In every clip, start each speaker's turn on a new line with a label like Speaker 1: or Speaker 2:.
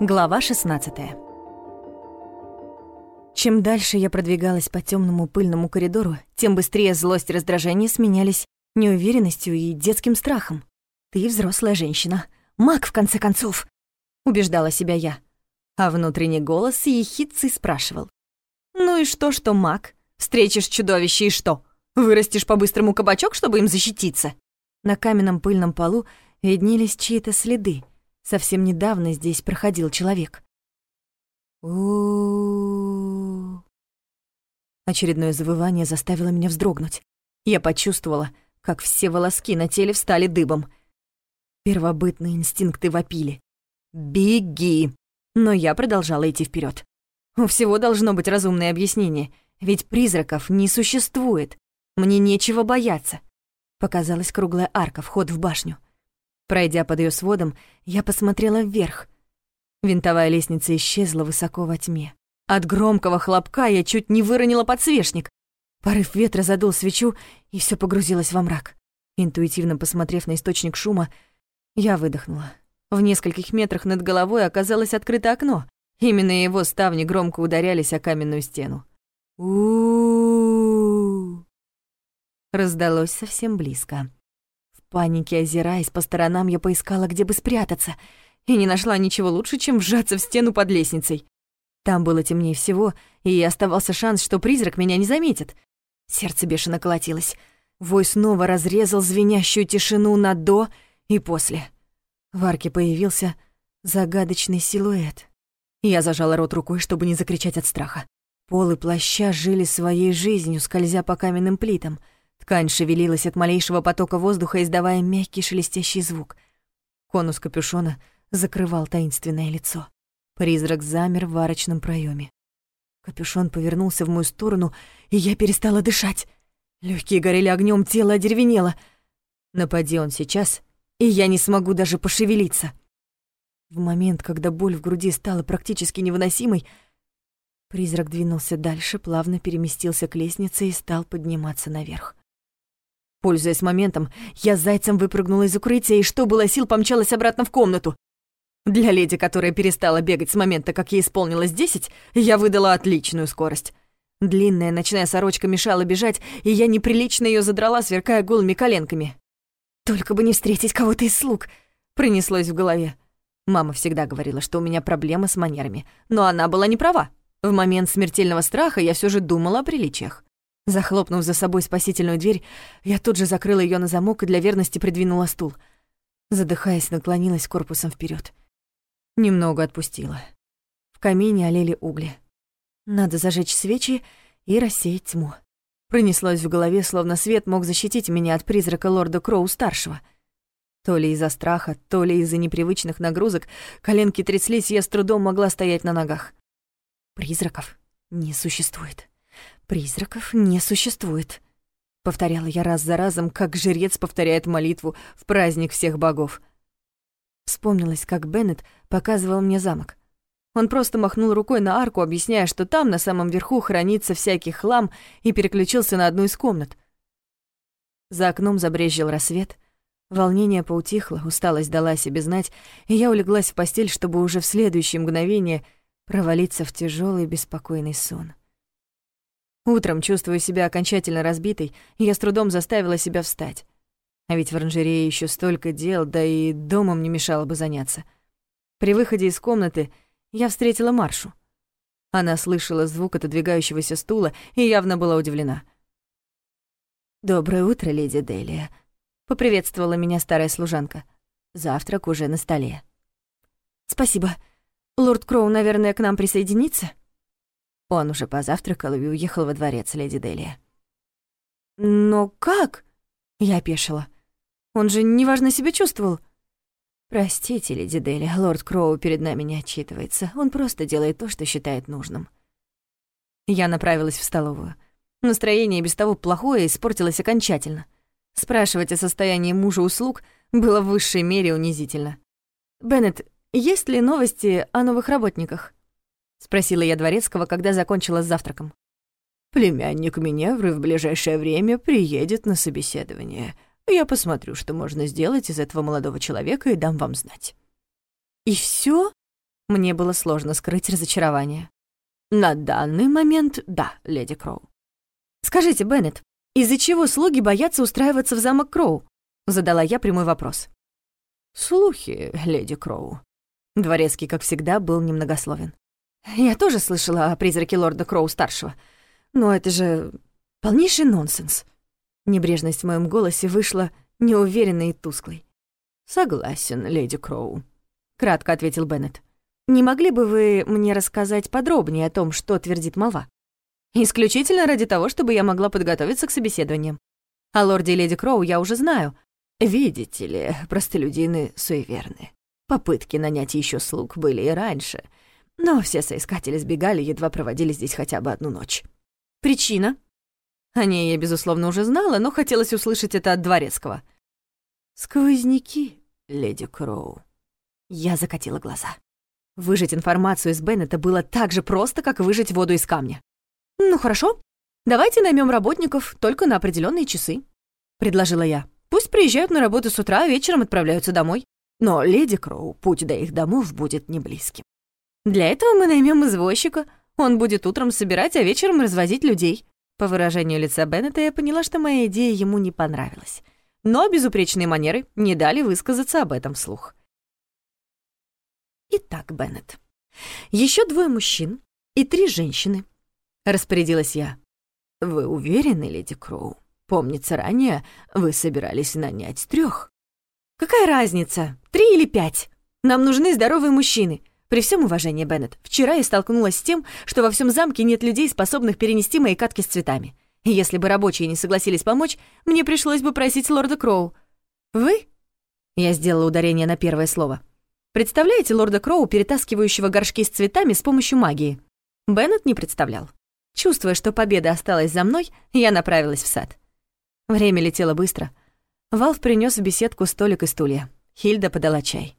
Speaker 1: Глава 16 Чем дальше я продвигалась по темному пыльному коридору, тем быстрее злость и раздражение сменялись неуверенностью и детским страхом. «Ты взрослая женщина. Маг, в конце концов!» — убеждала себя я. А внутренний голос ехидцей спрашивал. «Ну и что, что маг? Встретишь чудовище и что? Вырастешь по-быстрому кабачок, чтобы им защититься?» На каменном пыльном полу виднелись чьи-то следы. Совсем недавно здесь проходил человек. у Очередное завывание заставило меня вздрогнуть. Я почувствовала, как все волоски на теле встали дыбом. Первобытные инстинкты вопили. «Беги!» Но я продолжала идти вперед. У всего должно быть разумное объяснение, ведь призраков не существует. Мне нечего бояться. Показалась круглая арка, вход в башню. Пройдя под ее сводом, я посмотрела вверх. Винтовая лестница исчезла высоко во тьме. От громкого хлопка я чуть не выронила подсвечник. Порыв ветра задул свечу, и все погрузилось во мрак. Интуитивно посмотрев на источник шума, я выдохнула. В нескольких метрах над головой оказалось открыто окно. Именно его ставни громко ударялись о каменную стену. у Раздалось совсем близко. Панике озираясь по сторонам, я поискала, где бы спрятаться, и не нашла ничего лучше, чем вжаться в стену под лестницей. Там было темнее всего, и оставался шанс, что призрак меня не заметит. Сердце бешено колотилось. Вой снова разрезал звенящую тишину на «до» и «после». В арке появился загадочный силуэт. Я зажала рот рукой, чтобы не закричать от страха. Полы плаща жили своей жизнью, скользя по каменным плитам. Ткань шевелилась от малейшего потока воздуха, издавая мягкий шелестящий звук. Конус капюшона закрывал таинственное лицо. Призрак замер в арочном проеме. Капюшон повернулся в мою сторону, и я перестала дышать. Легкие горели огнем, тело одеревенело. Напади он сейчас, и я не смогу даже пошевелиться. В момент, когда боль в груди стала практически невыносимой, призрак двинулся дальше, плавно переместился к лестнице и стал подниматься наверх. Пользуясь моментом, я зайцем выпрыгнула из укрытия и, что было сил, помчалась обратно в комнату. Для леди, которая перестала бегать с момента, как ей исполнилось десять, я выдала отличную скорость. Длинная ночная сорочка мешала бежать, и я неприлично ее задрала, сверкая голыми коленками. «Только бы не встретить кого-то из слуг», — пронеслось в голове. Мама всегда говорила, что у меня проблемы с манерами, но она была не права. В момент смертельного страха я все же думала о приличиях. Захлопнув за собой спасительную дверь, я тут же закрыла ее на замок и для верности придвинула стул. Задыхаясь, наклонилась корпусом вперед. Немного отпустила. В камине олели угли. Надо зажечь свечи и рассеять тьму. Пронеслось в голове, словно свет мог защитить меня от призрака лорда Кроу-старшего. То ли из-за страха, то ли из-за непривычных нагрузок, коленки тряслись, я с трудом могла стоять на ногах. «Призраков не существует. Призраков не существует», — повторяла я раз за разом, как жрец повторяет молитву в праздник всех богов. Вспомнилось, как Беннет показывал мне замок. Он просто махнул рукой на арку, объясняя, что там, на самом верху, хранится всякий хлам, и переключился на одну из комнат. За окном забрезжил рассвет. Волнение поутихло, усталость дала себе знать, и я улеглась в постель, чтобы уже в следующее мгновение провалиться в тяжелый беспокойный сон. Утром, чувствуя себя окончательно разбитой, я с трудом заставила себя встать. А ведь в оранжерее еще столько дел, да и домом не мешало бы заняться. При выходе из комнаты я встретила Маршу. Она слышала звук отодвигающегося стула и явно была удивлена. «Доброе утро, леди Делия», — поприветствовала меня старая служанка. «Завтрак уже на столе». «Спасибо. Лорд Кроу, наверное, к нам присоединится?» Он уже позавтракал и уехал во дворец, леди Делия. «Но как?» — я опешила. «Он же неважно себя чувствовал». «Простите, леди Дели, лорд Кроу перед нами не отчитывается. Он просто делает то, что считает нужным». Я направилась в столовую. Настроение без того плохое испортилось окончательно. Спрашивать о состоянии мужа услуг было в высшей мере унизительно. «Беннет, есть ли новости о новых работниках?» — спросила я Дворецкого, когда закончила с завтраком.
Speaker 2: «Племянник Миневры в ближайшее время приедет на собеседование», я посмотрю, что можно сделать из этого молодого человека, и дам вам знать».
Speaker 1: И все? Мне было сложно скрыть разочарование.
Speaker 2: На данный момент да, леди Кроу.
Speaker 1: Скажите, Беннет, из-за чего слуги боятся устраиваться в замок Кроу? Задала я прямой вопрос.
Speaker 2: Слухи, леди Кроу.
Speaker 1: Дворецкий, как всегда, был немногословен. Я тоже слышала о призраке лорда Кроу-старшего. Но это же полнейший нонсенс. Небрежность в моем голосе вышла неуверенной и тусклой.
Speaker 2: «Согласен, леди Кроу», —
Speaker 1: кратко ответил Беннет. «Не могли бы вы мне рассказать подробнее о том, что твердит молва? Исключительно ради того, чтобы я могла подготовиться к собеседованиям. О лорде и леди Кроу я уже знаю.
Speaker 2: Видите ли, простолюдины суеверны. Попытки нанять еще слуг были и раньше, но все соискатели сбегали, едва проводили здесь хотя бы одну ночь.
Speaker 1: Причина? О ней я, безусловно, уже знала, но хотелось услышать это от дворецкого.
Speaker 2: «Сквозняки, леди Кроу».
Speaker 1: Я закатила глаза. Выжать информацию из Беннета было так же просто, как выжать воду из камня. «Ну хорошо, давайте наймем работников только на определенные часы», — предложила я. «Пусть приезжают на работу с утра, а вечером отправляются домой».
Speaker 2: Но, леди Кроу, путь до их домов будет не близким.
Speaker 1: «Для этого мы наймем извозчика. Он будет утром собирать, а вечером развозить людей. По выражению лица Беннета я поняла, что моя идея ему не понравилась. Но безупречные манеры не дали высказаться об этом вслух. «Итак, Беннет, еще двое мужчин и три женщины», — распорядилась я.
Speaker 2: «Вы уверены, леди Кроу? Помнится, ранее вы собирались нанять трех.
Speaker 1: «Какая разница, три или пять? Нам нужны здоровые мужчины. При всем уважении, Беннет, вчера я столкнулась с тем, что во всем замке нет людей, способных перенести мои катки с цветами. Если бы рабочие не согласились помочь, мне пришлось бы просить лорда Кроу. Вы? Я сделала ударение на первое слово. Представляете лорда Кроу, перетаскивающего горшки с цветами с помощью магии? Беннет не представлял. Чувствуя, что победа осталась за мной, я направилась в сад. Время летело быстро. Валф принес в беседку столик и стулья. Хильда подала чай.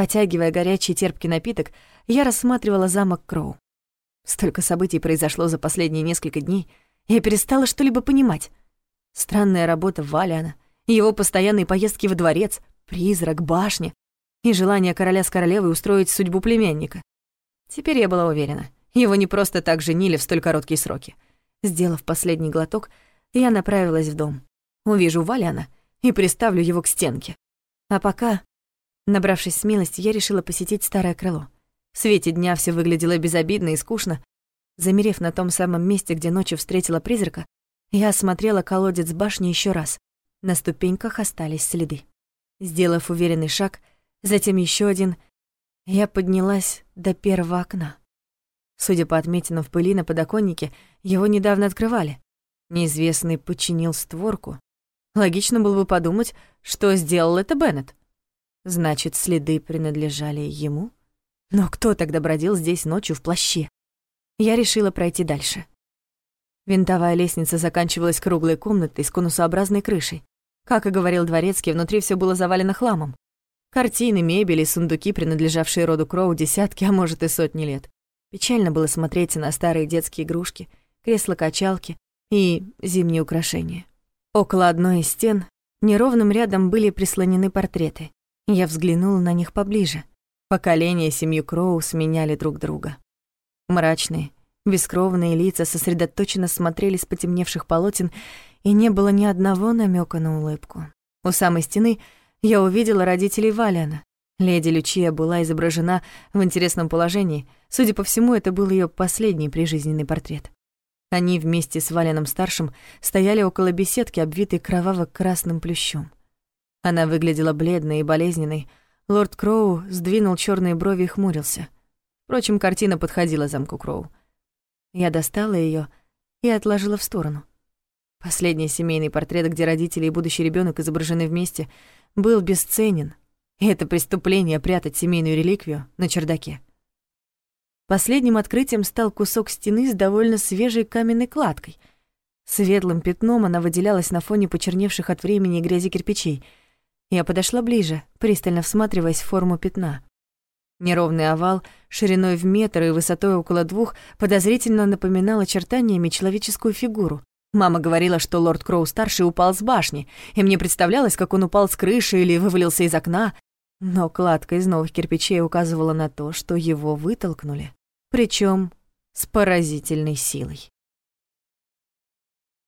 Speaker 1: Потягивая горячий терпкий напиток, я рассматривала замок Кроу. Столько событий произошло за последние несколько дней, я перестала что-либо понимать. Странная работа Валиана, его постоянные поездки во дворец, призрак, башня и желание короля с королевой устроить судьбу племянника. Теперь я была уверена, его не просто так женили в столь короткие сроки. Сделав последний глоток, я направилась в дом. Увижу Валяна и приставлю его к стенке. А пока Набравшись смелости, я решила посетить старое крыло. В свете дня все выглядело безобидно и скучно. Замерев на том самом месте, где ночью встретила призрака, я осмотрела колодец башни еще раз. На ступеньках остались следы. Сделав уверенный шаг, затем еще один, я поднялась до первого окна. Судя по отметинам в пыли на подоконнике, его недавно открывали. Неизвестный подчинил створку. Логично было бы подумать, что сделал это Беннет. Значит, следы принадлежали ему? Но кто тогда бродил здесь ночью в плаще? Я решила пройти дальше. Винтовая лестница заканчивалась круглой комнатой с конусообразной крышей. Как и говорил дворецкий, внутри все было завалено хламом. Картины, мебель и сундуки, принадлежавшие роду Кроу, десятки, а может и сотни лет. Печально было смотреть на старые детские игрушки, кресла-качалки и зимние украшения. Около одной из стен неровным рядом были прислонены портреты. Я взглянула на них поближе. Поколения семью Кроу сменяли друг друга. Мрачные, бескровные лица сосредоточенно смотрели с потемневших полотен, и не было ни одного намека на улыбку. У самой стены я увидела родителей Валяна. Леди Лючия была изображена в интересном положении. Судя по всему, это был ее последний прижизненный портрет. Они вместе с Валяном-старшим стояли около беседки, обвитой кроваво-красным плющом. Она выглядела бледной и болезненной. Лорд Кроу сдвинул черные брови и хмурился. Впрочем, картина подходила замку Кроу. Я достала ее и отложила в сторону. Последний семейный портрет, где родители и будущий ребенок изображены вместе, был бесценен, и это преступление прятать семейную реликвию на чердаке. Последним открытием стал кусок стены с довольно свежей каменной кладкой. Светлым пятном она выделялась на фоне почерневших от времени и грязи кирпичей — я подошла ближе, пристально всматриваясь в форму пятна. Неровный овал, шириной в метр и высотой около двух, подозрительно напоминал очертаниями человеческую фигуру. Мама говорила, что лорд Кроу-старший упал с башни, и мне представлялось, как он упал с крыши или вывалился из окна. Но кладка из новых кирпичей указывала на то, что его вытолкнули, причем с поразительной силой.